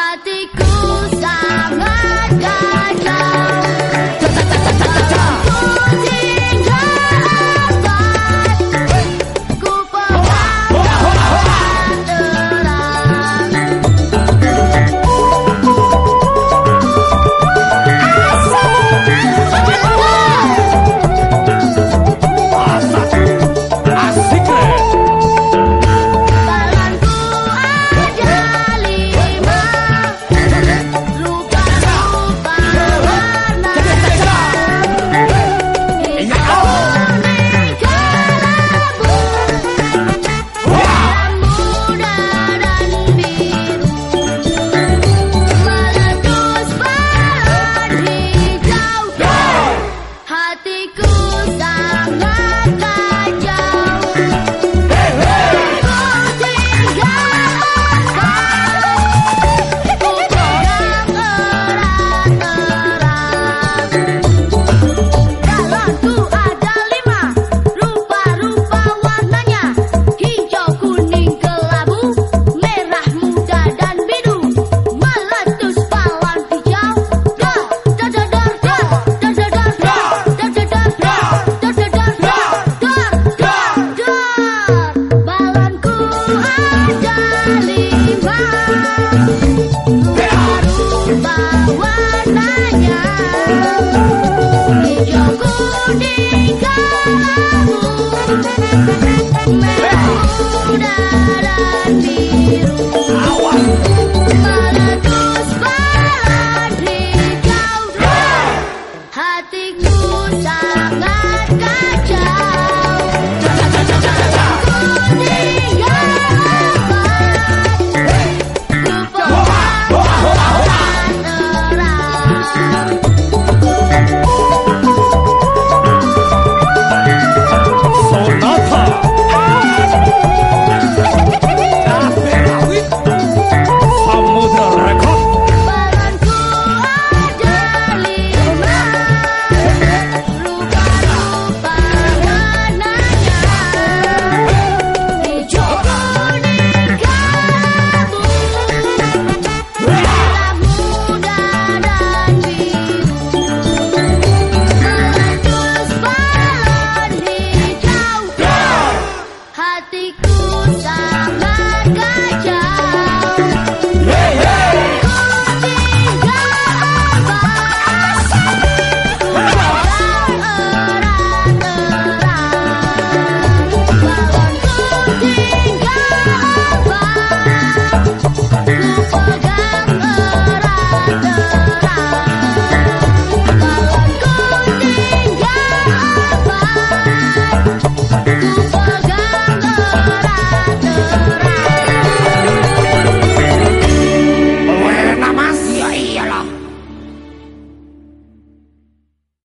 Hatiku 감사